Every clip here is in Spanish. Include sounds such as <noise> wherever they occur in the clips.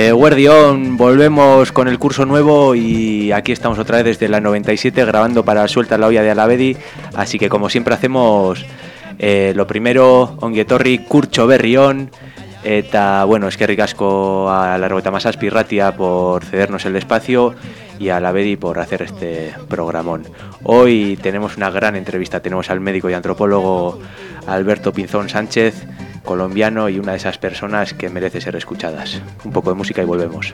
Eh, Guardión, volvemos con el curso nuevo y aquí estamos otra vez desde la 97 grabando para Suelta la olla de Alavedi. Así que como siempre hacemos eh, lo primero, Onguietorri, Curcho Berrión, bueno, es que ricasco a la Rebota Masas Pirratia por cedernos el espacio y a la Bedi por hacer este programón. Hoy tenemos una gran entrevista, tenemos al médico y antropólogo Alberto Pinzón Sánchez, colombiano y una de esas personas que merece ser escuchadas. Un poco de música y volvemos.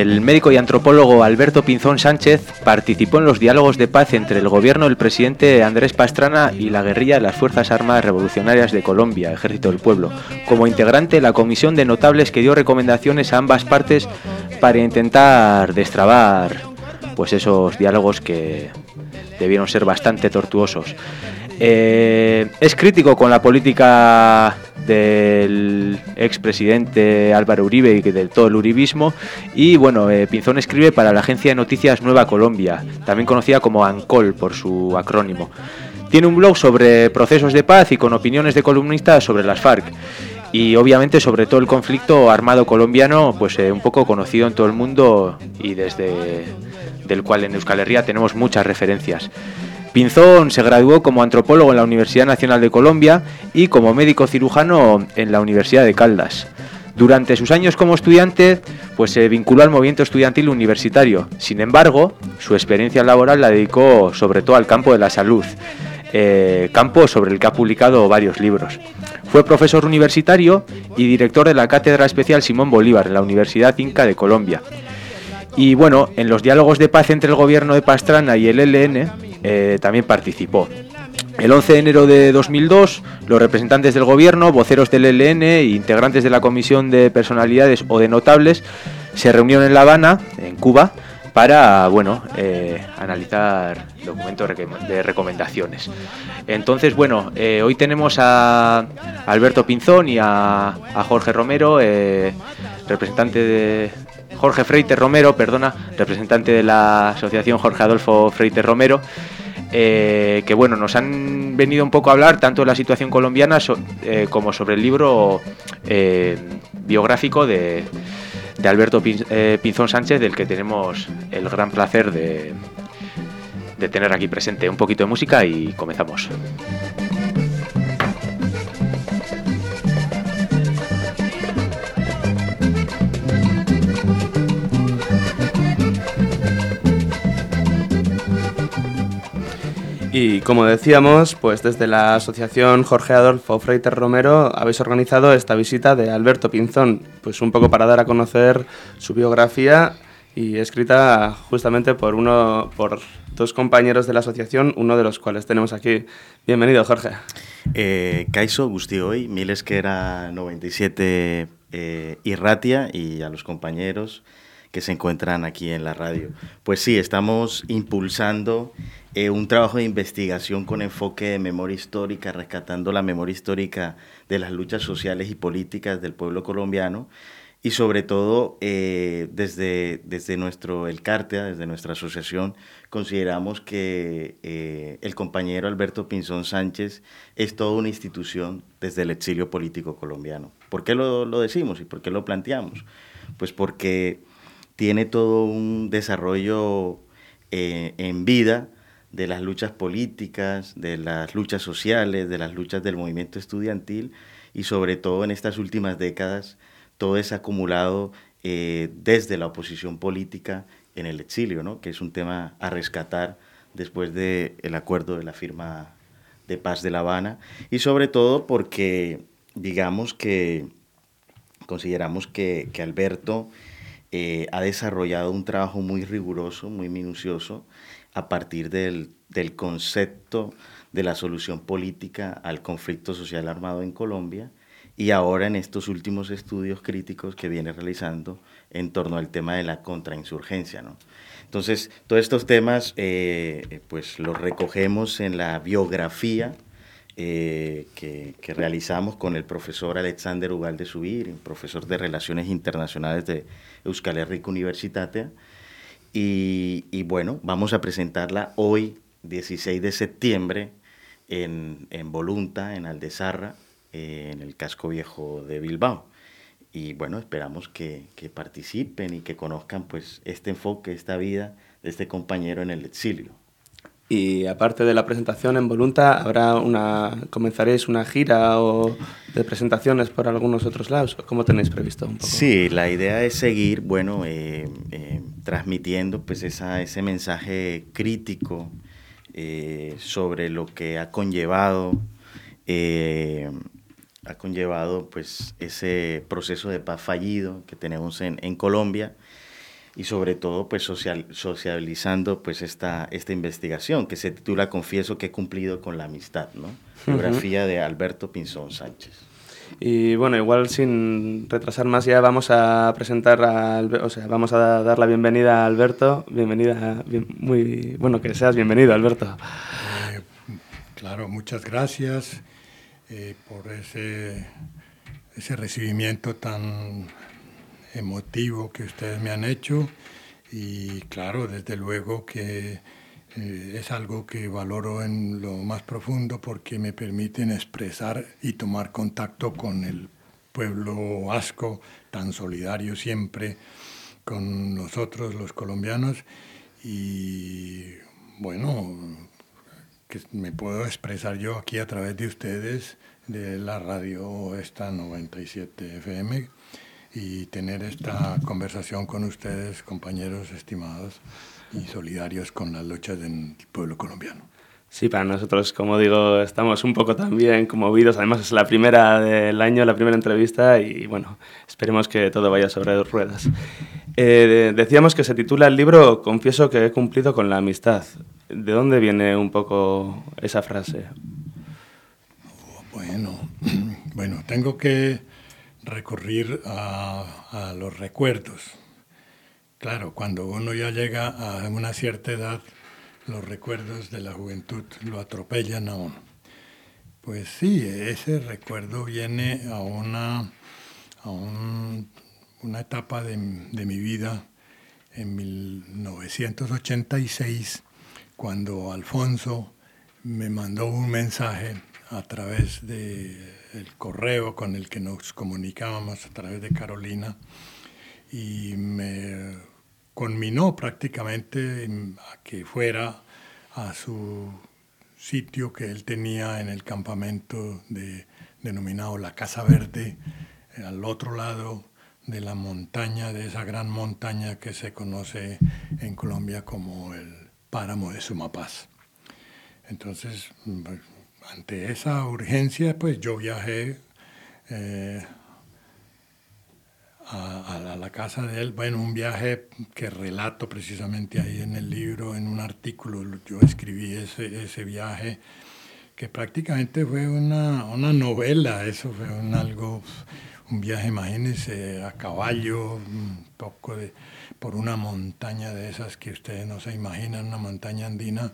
El médico y antropólogo Alberto Pinzón Sánchez participó en los diálogos de paz entre el gobierno del presidente Andrés Pastrana y la guerrilla de las Fuerzas Armadas Revolucionarias de Colombia, Ejército del Pueblo, como integrante de la comisión de notables que dio recomendaciones a ambas partes para intentar destrabar pues esos diálogos que debieron ser bastante tortuosos. Eh, es crítico con la política del expresidente Álvaro Uribe y del todo el uribismo. Y bueno, eh, Pinzón escribe para la agencia de noticias Nueva Colombia, también conocida como ANCOL por su acrónimo. Tiene un blog sobre procesos de paz y con opiniones de columnistas sobre las FARC. Y obviamente sobre todo el conflicto armado colombiano, pues eh, un poco conocido en todo el mundo y desde del cual en Euskal Herria tenemos muchas referencias. Pinzón se graduó como antropólogo en la Universidad Nacional de Colombia y como médico cirujano en la Universidad de Caldas. Durante sus años como estudiante, pues se vinculó al movimiento estudiantil universitario. Sin embargo, su experiencia laboral la dedicó sobre todo al campo de la salud, eh, campo sobre el que ha publicado varios libros. Fue profesor universitario y director de la Cátedra Especial Simón Bolívar en la Universidad Inca de Colombia. Y bueno, en los diálogos de paz entre el gobierno de Pastrana y el ELN eh, también participó. El 11 de enero de 2002, los representantes del gobierno, voceros del ELN e integrantes de la Comisión de Personalidades o de Notables se reunieron en La Habana, en Cuba, para bueno eh, analizar documentos de recomendaciones. Entonces, bueno, eh, hoy tenemos a Alberto Pinzón y a, a Jorge Romero, eh, representante de Jorge Freite Romero, perdona, representante de la asociación Jorge Adolfo Freite Romero. Eh, que bueno, nos han venido un poco a hablar tanto de la situación colombiana eh, como sobre el libro eh, biográfico de, de Alberto Pin, Pinzón Sánchez, del que tenemos el gran placer de, de tener aquí presente. Un poquito de música y comenzamos. Y como decíamos, pues desde la Asociación Jorge Adolfo Freiter Romero habéis organizado esta visita de Alberto Pinzón, pues un poco para dar a conocer su biografía y escrita justamente por uno por dos compañeros de la asociación, uno de los cuales tenemos aquí. Bienvenido, Jorge. Eh, Kaiso, Gusti hoy, Miles que era 97 eh, Irratia y a los compañeros que se encuentran aquí en la radio. Pues sí, estamos impulsando eh, un trabajo de investigación con enfoque de memoria histórica, rescatando la memoria histórica de las luchas sociales y políticas del pueblo colombiano y sobre todo eh, desde, desde nuestro, el CARTEA, desde nuestra asociación, consideramos que eh, el compañero Alberto Pinzón Sánchez es toda una institución desde el exilio político colombiano. ¿Por qué lo, lo decimos y por qué lo planteamos? Pues porque tiene todo un desarrollo eh, en vida de las luchas políticas, de las luchas sociales, de las luchas del movimiento estudiantil y sobre todo en estas últimas décadas todo es acumulado eh, desde la oposición política en el exilio, ¿no? que es un tema a rescatar después del el acuerdo de la firma de paz de La Habana y sobre todo porque digamos que consideramos que, que Alberto eh, ha desarrollado un trabajo muy riguroso, muy minucioso, a partir del, del concepto de la solución política al conflicto social armado en Colombia y ahora en estos últimos estudios críticos que viene realizando en torno al tema de la contrainsurgencia. ¿no? Entonces, todos estos temas eh, pues los recogemos en la biografía eh, que, realizamos con el profesor Alexander Ugalde Subir, profesor de Relaciones Internacionales de Euskal Herriko Universitatea. Y, y, bueno, vamos a presentarla hoy, 16 de septiembre, en, en Volunta, en Aldezarra, eh, en el casco viejo de Bilbao. Y bueno, esperamos que, que, participen y que conozcan pues este enfoque, esta vida de este compañero en el exilio. Y aparte de la presentación en Volunta, ¿habrá una, comenzaréis una gira o de presentaciones por algunos otros lados? ¿Cómo tenéis previsto? Sí, la idea es seguir, bueno, eh, eh, transmitiendo pues esa, ese mensaje crítico sobre lo que ha conllevado ha conllevado pues ese proceso de paz fallido que tenemos en, en Colombia y sobre todo pues social, socializando pues esta, esta investigación que se titula Confieso que he cumplido con la amistad, ¿no? Biografía de Alberto Pinzón Sánchez. Y bueno, igual sin retrasar más ya vamos a presentar, a, o sea, vamos a dar la bienvenida a Alberto. Bienvenida, muy bueno que seas bienvenido, Alberto. Eh, claro, muchas gracias. Eh, por ese, ese recibimiento tan emotivo que ustedes me han hecho y claro, desde luego que eh, es algo que valoro en lo más profundo porque me permiten expresar y tomar contacto con el pueblo vasco, tan solidario siempre con nosotros los colombianos. Y bueno, que me puedo expresar yo aquí a través de ustedes, de la radio esta 97 FM, y tener esta conversación con ustedes, compañeros estimados y solidarios con las luchas del pueblo colombiano. Sí, para nosotros, como digo, estamos un poco también conmovidos. Además, es la primera del año, la primera entrevista y bueno, esperemos que todo vaya sobre dos ruedas. Eh, decíamos que se titula el libro Confieso que he cumplido con la amistad. ¿De dónde viene un poco esa frase? Bueno, <clears throat> bueno tengo que recurrir a, los recuerdos. Claro, cuando uno ya llega a una cierta edad, los recuerdos de la juventud lo atropellan a uno. Pues sí, ese recuerdo viene a una, a una etapa de, de, mi vida en 1986, cuando Alfonso me mandó un mensaje a través del el correo con el que nos comunicábamos a través de Carolina y me conminó prácticamente a que fuera a su sitio que él tenía en el campamento de, denominado la Casa Verde, al otro lado de la montaña, de esa gran montaña que se conoce en Colombia como el páramo de Sumapaz. Entonces, ante esa urgencia, pues yo viajé eh, a, la casa de él, bueno, un viaje que relato precisamente ahí en el libro, en un artículo, yo escribí ese, ese viaje, que prácticamente fue una, una novela, eso fue un algo, un viaje, imagínense, a caballo, un poco de, por una montaña de esas que ustedes no se imaginan, una montaña andina,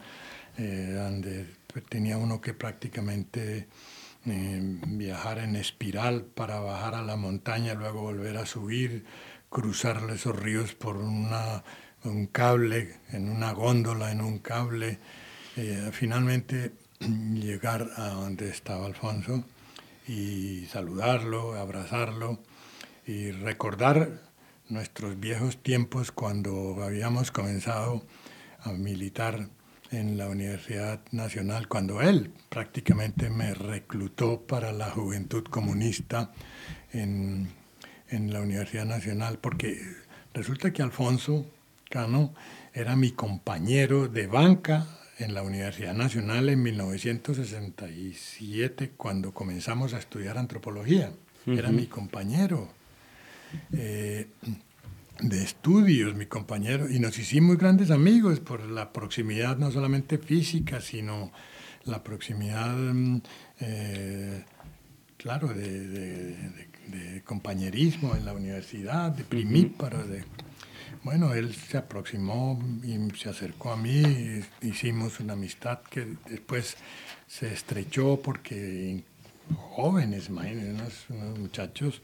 eh, donde tenía uno que prácticamente viajar en espiral para bajar a la montaña, luego volver a subir, cruzar esos ríos por una, un cable, en una góndola, en un cable, eh, finalmente <clears throat> llegar a donde estaba Alfonso y saludarlo, abrazarlo y recordar nuestros viejos tiempos cuando habíamos comenzado a militar en la Universidad Nacional, cuando él prácticamente me reclutó para la juventud comunista en, en la Universidad Nacional, porque resulta que Alfonso Cano era mi compañero de banca en la Universidad Nacional en 1967, cuando comenzamos a estudiar antropología. Era mi compañero. Eh, de estudios, mi compañero, y nos hicimos grandes amigos por la proximidad no solamente física, sino la proximidad, mm, eh, claro, de, compañerismo en la universidad, de primíparo, de... Bueno, él se aproximó y se acercó a mí, hicimos una amistad que después se estrechó porque jóvenes, imagínense, unos muchachos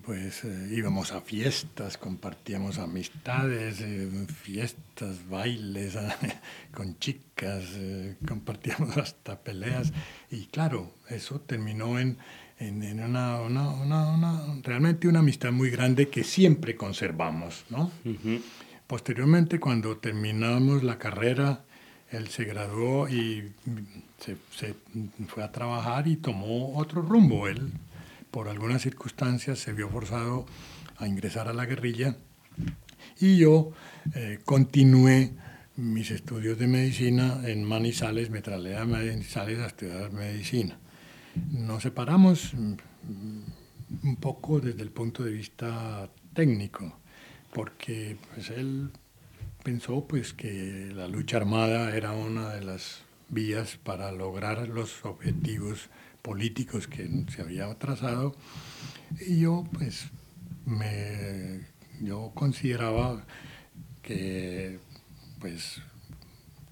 pues eh, íbamos a fiestas, compartíamos amistades, eh, fiestas, bailes <laughs> con chicas, eh, compartíamos hasta peleas y claro, eso terminó en, en, una, una, una, realmente una amistad muy grande que siempre conservamos. ¿no? Posteriormente, cuando terminamos la carrera, él se graduó y se, se fue a trabajar y tomó otro rumbo. Él por algunas circunstancias se vio forzado a ingresar a la guerrilla y yo eh, continué mis estudios de medicina en Manizales, me trasladé a Manizales a estudiar medicina. Nos separamos mm, un poco desde el punto de vista técnico, porque pues, él pensó pues, que la lucha armada era una de las vías para lograr los objetivos políticos que se había trazado y yo pues me yo consideraba que pues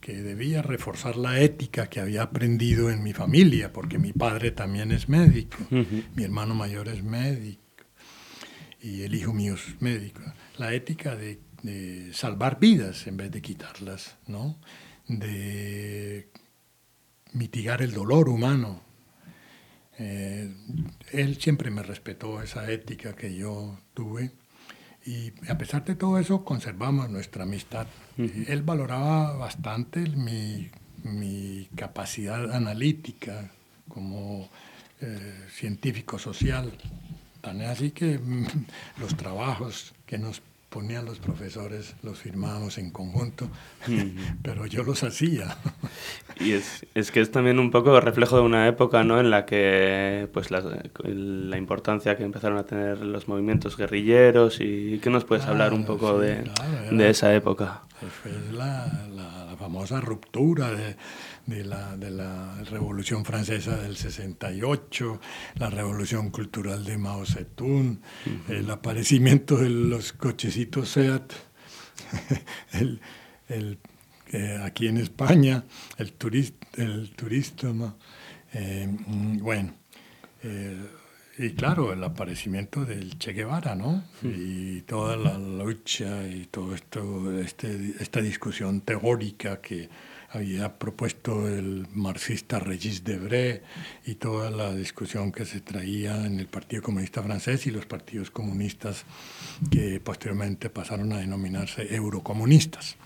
que debía reforzar la ética que había aprendido en mi familia, porque mi padre también es médico, mi hermano mayor es médico y el hijo mío es médico. La ética de, de salvar vidas en vez de quitarlas, ¿no? de mitigar el dolor humano, eh, él siempre me respetó esa ética que yo tuve y a pesar de todo eso conservamos nuestra amistad. Él valoraba bastante mi, mi capacidad analítica como eh, científico social. Tan así que <laughs> los trabajos que nos ponían los profesores, los firmábamos en conjunto, <laughs> pero yo los hacía. Y es, es, que es también un poco reflejo de una época ¿no? en la que pues la, la importancia que empezaron a tener los movimientos guerrilleros y ¿qué nos puedes hablar un poco de, de, esa época? Fue la, la, la famosa ruptura de de la, de la Revolución Francesa del 68, la Revolución Cultural de Mao Zedong, el aparecimiento de los cochecitos SEAT, <laughs> el, el, eh, aquí en España, el, turist, el turista, eh, mm, bueno, eh, y claro, el aparecimiento del Che Guevara, ¿no? Y toda la lucha y todo esto, este, esta discusión teórica que había propuesto el marxista Regis Debré y toda la discusión que se traía en el Partido Comunista Francés y los partidos comunistas que posteriormente pasaron a denominarse eurocomunistas.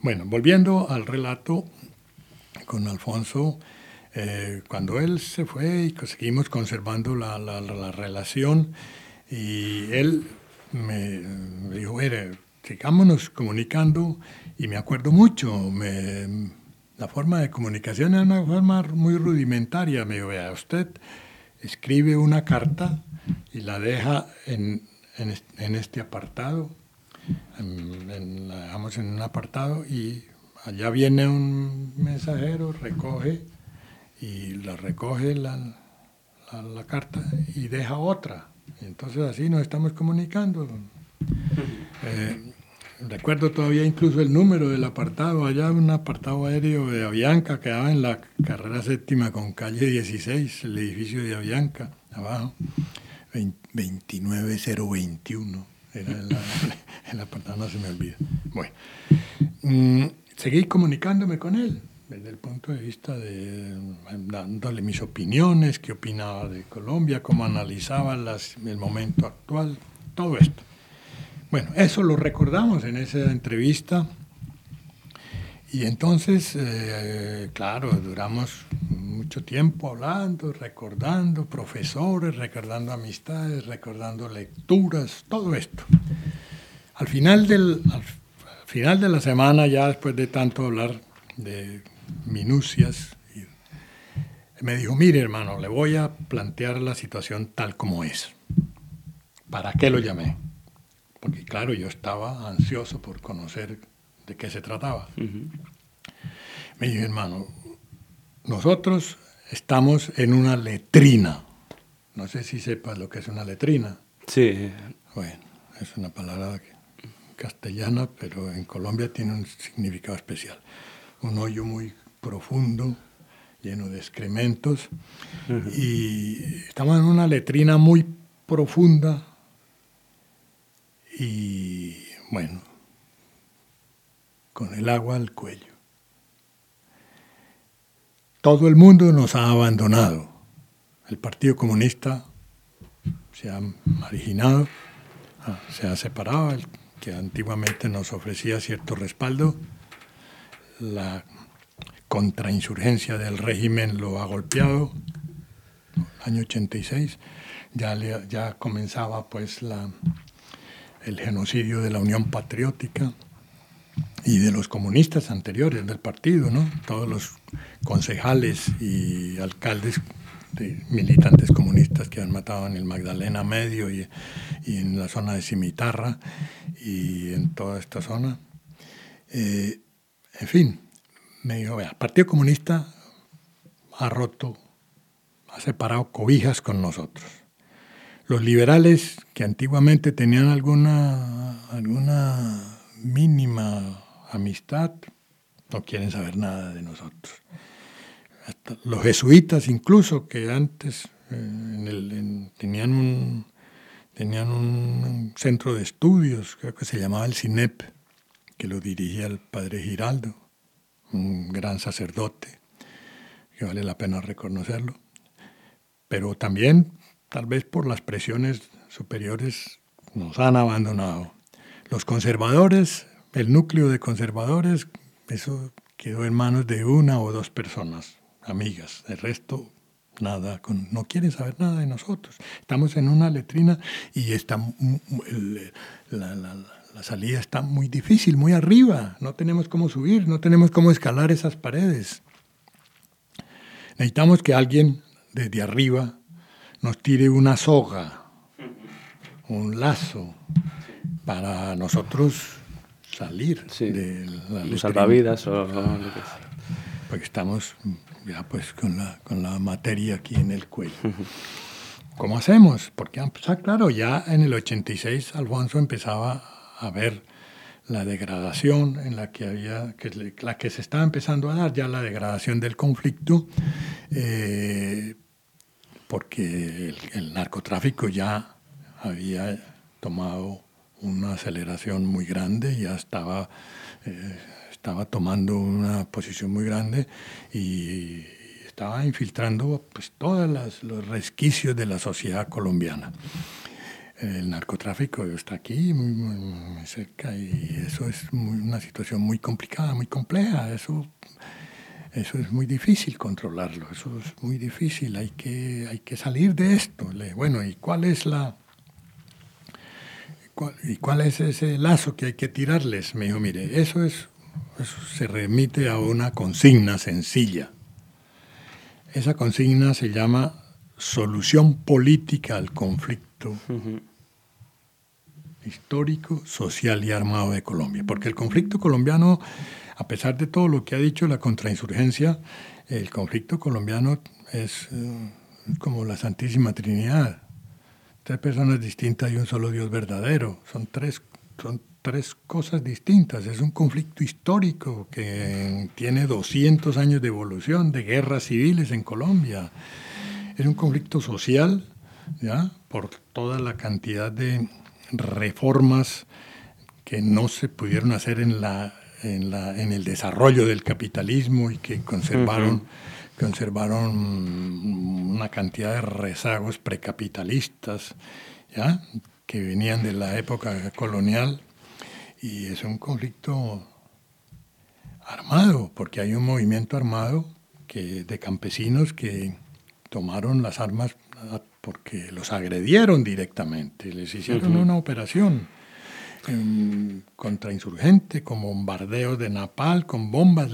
Bueno, volviendo al relato con Alfonso, eh, cuando él se fue y seguimos conservando la, la, la relación, y él me, dijo, mire, sigámonos comunicando y me acuerdo mucho, me, la forma de comunicación es una forma muy rudimentaria. Me dijo, vea, usted escribe una carta y la deja en, en, este apartado, la dejamos en un apartado y allá viene un mensajero, recoge y la recoge la, la, carta y deja otra. entonces así nos estamos comunicando. Eh, Recuerdo todavía incluso el número del apartado, allá un apartado aéreo de Avianca, que quedaba en la carrera séptima con calle 16, el edificio de Avianca, abajo, 29021, era el, <laughs> el, apartado, no se me olvida. Bueno, mm, seguí comunicándome con él, desde el punto de vista de dándole mis opiniones, qué opinaba de Colombia, cómo analizaba el momento actual, todo esto. Bueno, eso lo recordamos en esa entrevista. Y entonces, eh, claro, duramos mucho tiempo hablando, recordando profesores, recordando amistades, recordando lecturas, todo esto. Al final, del, al final de la semana, ya después de tanto hablar de minucias, me dijo, mire hermano, le voy a plantear la situación tal como es. ¿Para qué lo llamé? porque claro, yo estaba ansioso por conocer de qué se trataba. Me dije, hermano, nosotros estamos en una letrina. No sé si sepas lo que es una letrina. Sí. Bueno, es una palabra castellana, pero en Colombia tiene un significado especial. Un hoyo muy profundo, lleno de excrementos, y estamos en una letrina muy profunda y, bueno, con el agua al cuello. Todo el mundo nos ha abandonado. El Partido Comunista se ha marginado, ah, se ha separado, el que antiguamente nos ofrecía cierto respaldo. La contrainsurgencia del régimen lo ha golpeado. Año 86 ya, ya comenzaba pues la, el genocidio de la Unión Patriótica y de los comunistas anteriores del partido, ¿no? Todos los concejales y alcaldes de militantes comunistas que han matado en el Magdalena Medio y, en la zona de Cimitarra y en toda esta zona. Eh, en fin, me dijo, el Partido Comunista ha roto, ha separado cobijas con nosotros. Los liberales que antiguamente tenían alguna, alguna mínima amistad, no quieren saber nada de nosotros. los jesuitas incluso, que antes eh, tenían, un, tenían un centro de estudios, creo que se llamaba el CINEP, que lo dirigía el padre Giraldo, un gran sacerdote, que vale la pena reconocerlo. Pero también, tal vez por las presiones superiores, nos han abandonado. Los conservadores, el núcleo de conservadores, eso quedó en manos de una o dos personas, amigas. El resto, nada, no quieren saber nada de nosotros. Estamos en una letrina y está, la, la salida está muy difícil, muy arriba. No tenemos cómo subir, no tenemos cómo escalar esas paredes. Necesitamos que alguien desde arriba nos tire una soga, un lazo, para nosotros salir de la salvavidas o Porque estamos ya pues con la, con la materia aquí en el cuello. <laughs> ¿Cómo hacemos? Porque, ah, claro, ya en el 86 Alfonso empezaba a ver la degradación en la que había, que la que se estaba empezando a dar, ya la degradación del conflicto, eh, porque el narcotráfico ya había tomado una aceleración muy grande, ya estaba, eh, estaba tomando una posición muy grande y estaba infiltrando pues, todos los resquicios de la sociedad colombiana. El narcotráfico está aquí, muy, cerca, y eso es una situación muy complicada, muy compleja. Eso, eso es muy difícil controlarlo, eso es muy difícil, hay que, hay que salir de esto. Bueno, ¿y cuál es la, ¿Y cuál es ese lazo que hay que tirarles? Me dijo, mire, eso, es, se remite a una consigna sencilla. Esa consigna se llama solución política al conflicto histórico, social y armado de Colombia. Porque el conflicto colombiano, a pesar de todo lo que ha dicho la contrainsurgencia, el conflicto colombiano es eh, como la Santísima Trinidad tres personas distintas y un solo Dios verdadero. Son tres, son tres cosas distintas. Es un conflicto histórico que tiene 200 años de evolución, de guerras civiles en Colombia. Es un conflicto social, ¿ya? por toda la cantidad de reformas que no se pudieron hacer en, la, en, la, en el desarrollo del capitalismo y que conservaron conservaron una cantidad de rezagos precapitalistas, ¿ya? que venían de la época colonial, y es un conflicto armado, porque hay un movimiento armado que, de campesinos que tomaron las armas porque los agredieron directamente, les hicieron una operación contrainsurgente, con bombardeos de napal, con bombas,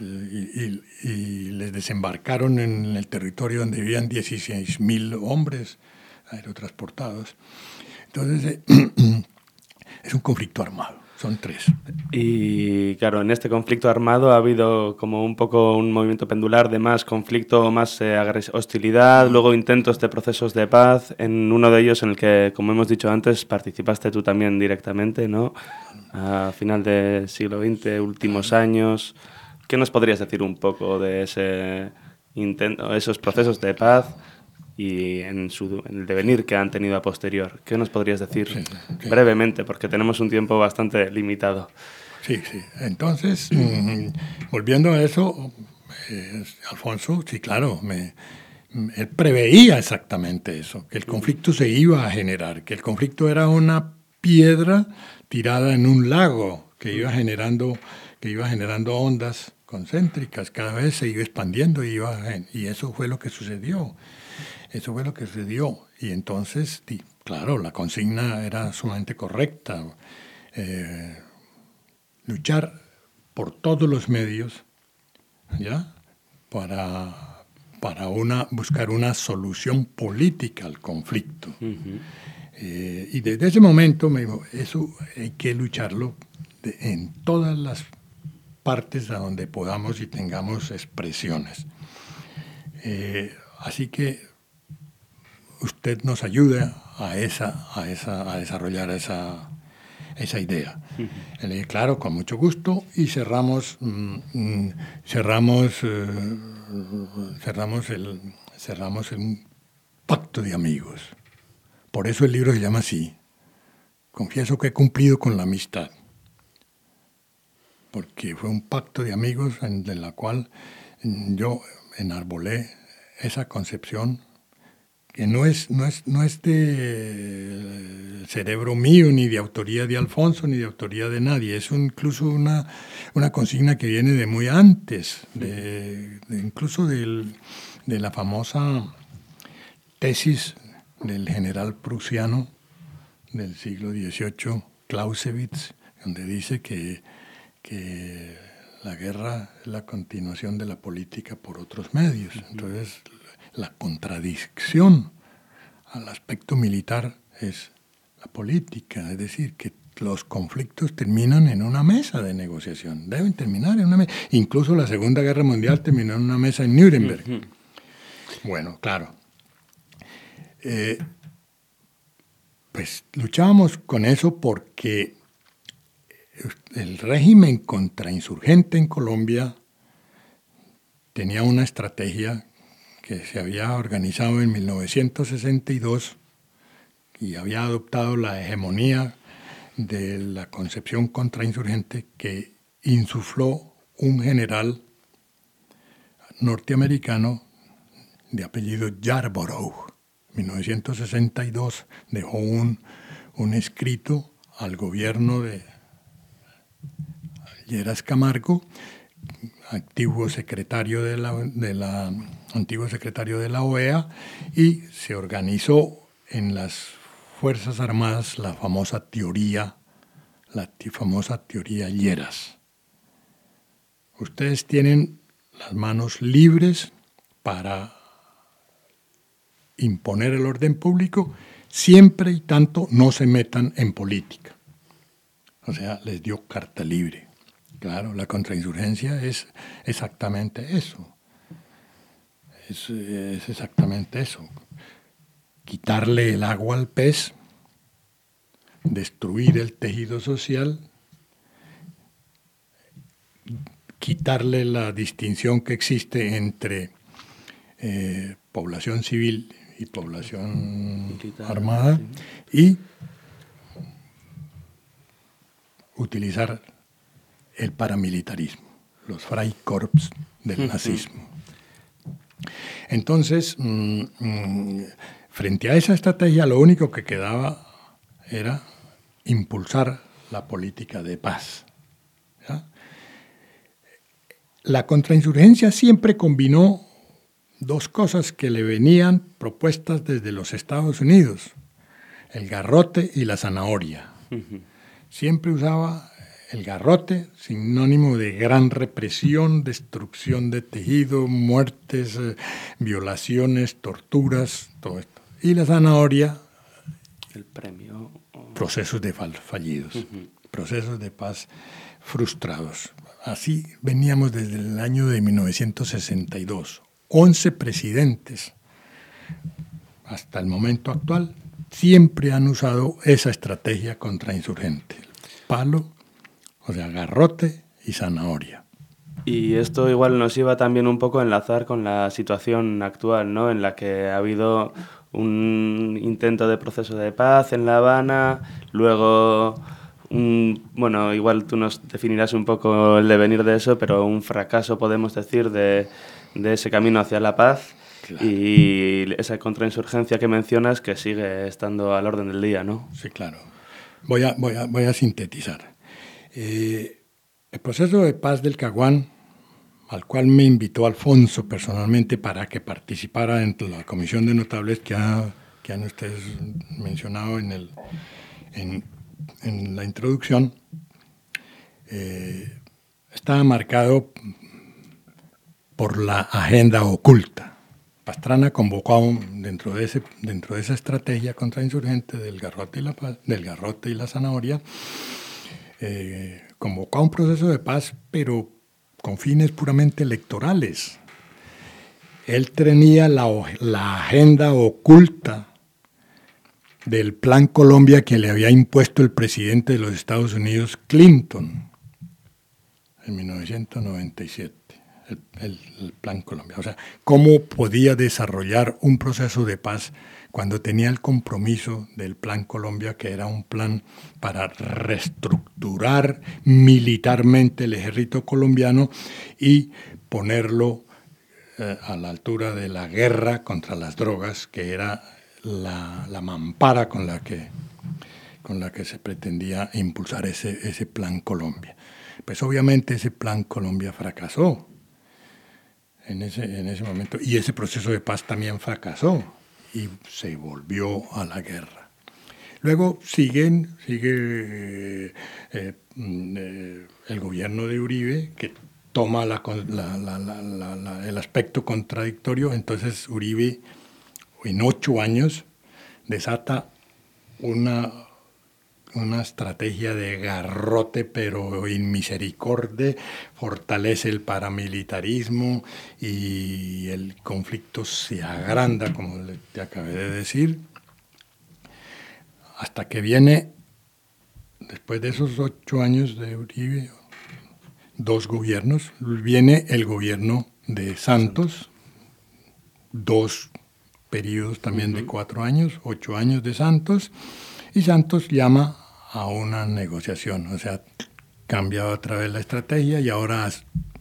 y, les desembarcaron en el territorio donde vivían 16.000 hombres aerotransportados. Entonces, eh, <clears throat> es un conflicto armado. Son tres. Y claro, en este conflicto armado ha habido como un poco un movimiento pendular de más conflicto, más eh, hostilidad, luego intentos de procesos de paz, en uno de ellos en el que, como hemos dicho antes, participaste tú también directamente, ¿no? A final del siglo XX, últimos años. ¿Qué nos podrías decir un poco de ese intento, esos procesos de paz? Y en, su, en, el devenir que han tenido a posterior. ¿Qué nos podrías decir brevemente? Porque tenemos un tiempo bastante limitado. Sí, sí. Entonces, mm, volviendo a eso, eh, Alfonso, sí, claro, me, él preveía exactamente eso, que el conflicto se iba a generar, que el conflicto era una piedra tirada en un lago que iba generando, que iba generando ondas concéntricas, cada vez se iba expandiendo y, iba, y eso fue lo que sucedió. Eso fue lo que sucedió. Y entonces, claro, la consigna era sumamente correcta. Eh, luchar por todos los medios, ¿ya? Para, para una, buscar una solución política al conflicto. Eh, y desde ese momento me dijo, eso hay que lucharlo en todas las partes a donde podamos y tengamos expresiones. Eh, así que usted nos ayude a, esa, a, esa, a desarrollar esa, esa idea. claro, con mucho gusto y cerramos, mm, mm, cerramos, eh, cerramos, el, cerramos un pacto de amigos. Por eso el libro se llama así. Confieso que he cumplido con la amistad. Porque fue un pacto de amigos en, en la cual yo enarbolé esa concepción que no es, no es, no es de cerebro mío, ni de autoría de Alfonso, ni de autoría de nadie. Es incluso una, una consigna que viene de muy antes, de, incluso de la famosa tesis del general prusiano del siglo XVIII, Clausewitz, donde dice que, que la guerra es la continuación de la política por otros medios. Entonces, la contradicción al aspecto militar es la política, es decir, que los conflictos terminan en una mesa de negociación, deben terminar en una mesa. Incluso la Segunda Guerra Mundial terminó en una mesa en Nuremberg. Bueno, claro. Eh, pues luchábamos con eso porque el régimen contrainsurgente en Colombia tenía una estrategia que se había organizado en 1962 y había adoptado la hegemonía de la concepción contrainsurgente que insufló un general norteamericano de apellido Yarborough. En 1962 dejó un, un escrito al gobierno de Lleras Camargo antiguo secretario de la, antiguo secretario de la OEA y se organizó en las Fuerzas Armadas la famosa teoría, la famosa teoría Lleras. Ustedes tienen las manos libres para imponer el orden público siempre y tanto no se metan en política. O sea, les dio carta libre. Claro, la contrainsurgencia es exactamente eso. Es, exactamente eso. Quitarle el agua al pez, destruir el tejido social, quitarle la distinción que existe entre eh, población civil y población armada y utilizar el paramilitarismo, los Freikorps del nazismo. Entonces, mm, mm, frente a esa estrategia, lo único que quedaba era impulsar la política de paz. La contrainsurgencia siempre combinó dos cosas que le venían propuestas desde los Estados Unidos, el garrote y la zanahoria. Siempre usaba el garrote, sinónimo de gran represión, destrucción de tejido, muertes, eh, violaciones, torturas, todo esto. Y la zanahoria. El premio. procesos de fallidos, procesos de paz frustrados. Así veníamos desde el año de 1962. 11 presidentes hasta el momento actual siempre han usado esa estrategia contrainsurgente. Palo, o sea, garrote y zanahoria. Y esto igual nos iba también un poco a enlazar con la situación actual, ¿no? En la que ha habido un intento de proceso de paz en La Habana, luego bueno, igual tú nos definirás un poco el devenir de eso, pero un fracaso, podemos decir, de, de ese camino hacia la paz y esa contrainsurgencia que mencionas que sigue estando al orden del día, ¿no? Sí, claro. Voy a, voy a, voy a sintetizar. Eh, el proceso de paz del Caguán, al cual me invitó Alfonso personalmente para que participara en la comisión de notables que, han ustedes mencionado en, la introducción, eh, estaba marcado por la agenda oculta. Pastrana convocó dentro, de esa estrategia contrainsurgente del garrote del garrote y la zanahoria, eh, convocó a un proceso de paz, pero con fines puramente electorales. Él tenía la, agenda oculta del Plan Colombia que le había impuesto el presidente de los Estados Unidos, Clinton, en 1997 el, Plan Colombia. O sea, cómo podía desarrollar un proceso de paz cuando tenía el compromiso del Plan Colombia, que era un plan para reestructurar militarmente el ejército colombiano y ponerlo eh, a la altura de la guerra contra las drogas, que era la, mampara con la que con la que se pretendía impulsar ese, ese plan Colombia. Pues obviamente ese plan Colombia fracasó en ese, en ese momento. Y ese proceso de paz también fracasó y se volvió a la guerra. Luego siguen, sigue eh, mm, eh, el gobierno de Uribe, que toma la, el aspecto contradictorio. Entonces Uribe, en ocho años, desata una una estrategia de garrote pero inmisericordia, fortalece el paramilitarismo y el conflicto se agranda, como te acabé de decir, hasta que viene, después de esos ocho años de Uribe, dos gobiernos, viene el gobierno de Santos, dos periodos también de cuatro años, ocho años de Santos, y Santos llama a una negociación, o sea, cambiado otra vez la estrategia y ahora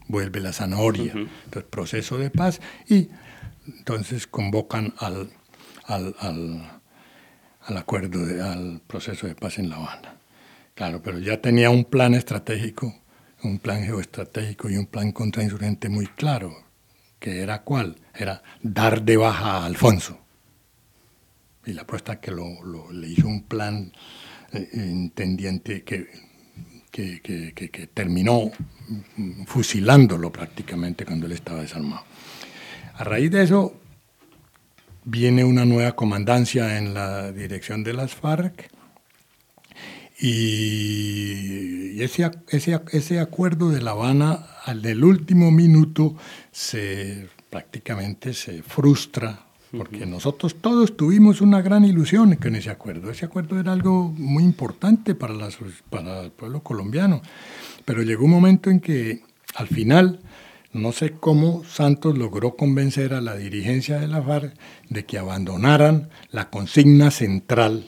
vuelve la zanahoria. Entonces, proceso de paz y entonces convocan al, al, al, acuerdo, al proceso de paz en La Habana. Claro, pero ya tenía un plan estratégico, un plan geoestratégico y un plan contrainsurgente muy claro, que era cuál? Era dar de baja a Alfonso. Y la apuesta que lo, le hizo un plan entendiente que, que, terminó fusilándolo prácticamente cuando él estaba desarmado. A raíz de eso viene una nueva comandancia en la dirección de las FARC y ese, ese, ese acuerdo de La Habana al del último minuto se prácticamente se frustra porque nosotros todos tuvimos una gran ilusión con ese acuerdo. Ese acuerdo era algo muy importante para, el pueblo colombiano, pero llegó un momento en que al final, no sé cómo Santos logró convencer a la dirigencia de la FARC de que abandonaran la consigna central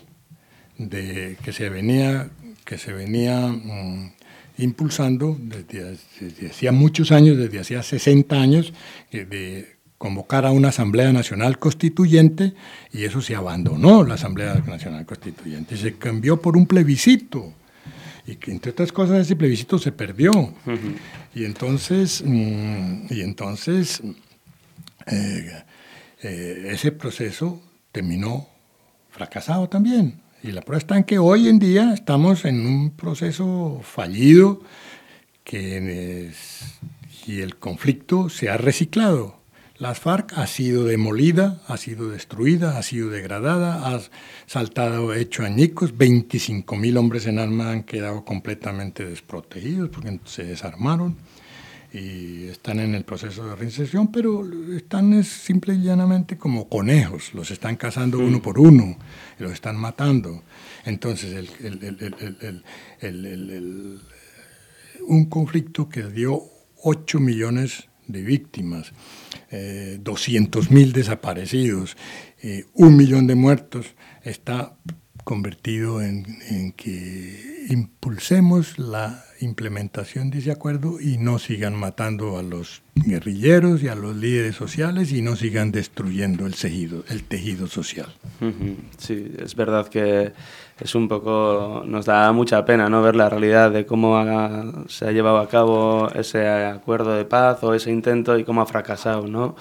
de, que se venía, que se venía mm, impulsando desde, desde, hacía muchos años, desde hacía 60 años, eh, de convocar a una Asamblea Nacional Constituyente y eso se abandonó, la Asamblea Nacional Constituyente, y se cambió por un plebiscito. Y que entre otras cosas ese plebiscito se perdió. Y entonces, mm, y entonces eh, eh, ese proceso terminó fracasado también. Y la prueba está en que hoy en día estamos en un proceso fallido que y el conflicto se ha reciclado Las FARC ha sido demolida, ha sido destruida, ha sido degradada, ha saltado hecho añicos, 25.000 hombres en armas han quedado completamente desprotegidos porque se desarmaron y están en el proceso de reinserción, pero están simple y llanamente como conejos, los están cazando uno mm. por uno, los están matando. Entonces, un conflicto que dio 8 millones de víctimas, eh, 200.000 desaparecidos, eh, un millón de muertos, está convertido en, en que impulsemos la implementación de ese acuerdo y no sigan matando a los guerrilleros y a los líderes sociales y no sigan destruyendo el tejido, el tejido social. Sí, es verdad que es un poco, nos da mucha pena no ver la realidad de cómo se ha llevado a cabo ese acuerdo de paz o ese intento y cómo ha fracasado, ¿no?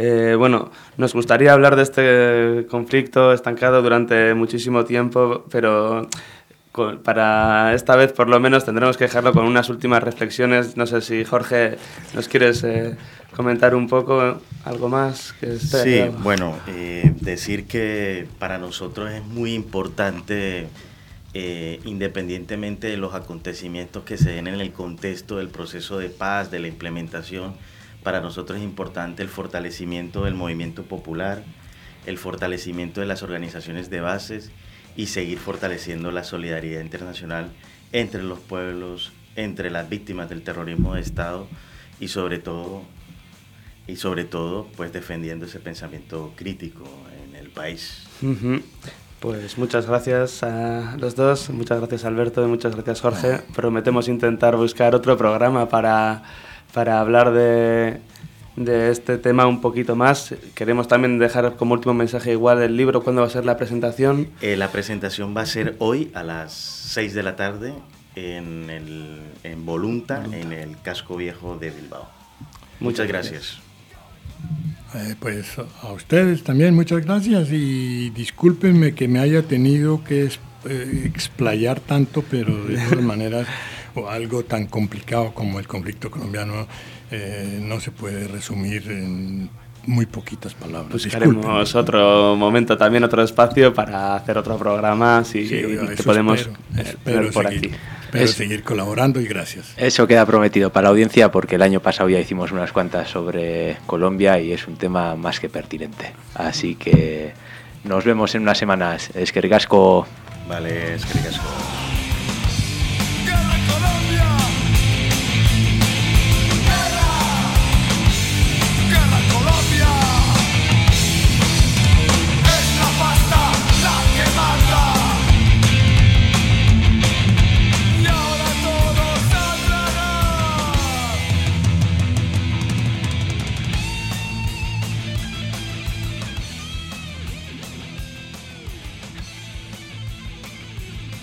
Eh, bueno, nos gustaría hablar de este conflicto estancado durante muchísimo tiempo, pero para esta vez por lo menos tendremos que dejarlo con unas últimas reflexiones. No sé si Jorge nos quieres eh, comentar un poco algo más. Que sí, bueno, eh, decir que para nosotros es muy importante, eh, independientemente de los acontecimientos que se den en el contexto del proceso de paz, de la implementación, para nosotros es importante el fortalecimiento del movimiento popular, el fortalecimiento de las organizaciones de bases y seguir fortaleciendo la solidaridad internacional entre los pueblos, entre las víctimas del terrorismo de Estado y sobre todo y sobre todo pues defendiendo ese pensamiento crítico en el país. Pues muchas gracias a los dos, muchas gracias Alberto y muchas gracias Jorge. Prometemos intentar buscar otro programa para, para hablar de, de este tema un poquito más. Queremos también dejar como último mensaje igual el libro, ¿cuándo va a ser la presentación? Eh, la presentación va a ser hoy a las 6 de la tarde en, el, en Volunta, en el casco viejo de Bilbao. Muchas gracias. Eh, pues a ustedes también muchas gracias y discúlpenme que me haya tenido que eh, explayar tanto, pero de todas <laughs> maneras, o algo tan complicado como el conflicto colombiano eh, no se puede resumir en muy poquitas palabras. Buscaremos otro momento, también otro espacio para hacer otro programa, si podemos espero, por seguir, aquí. Espero seguir colaborando y gracias. Eso queda prometido para la audiencia porque el año pasado ya hicimos unas cuantas sobre Colombia y es un tema más que pertinente. Así que nos vemos en unas semanas. Es que Vale, es que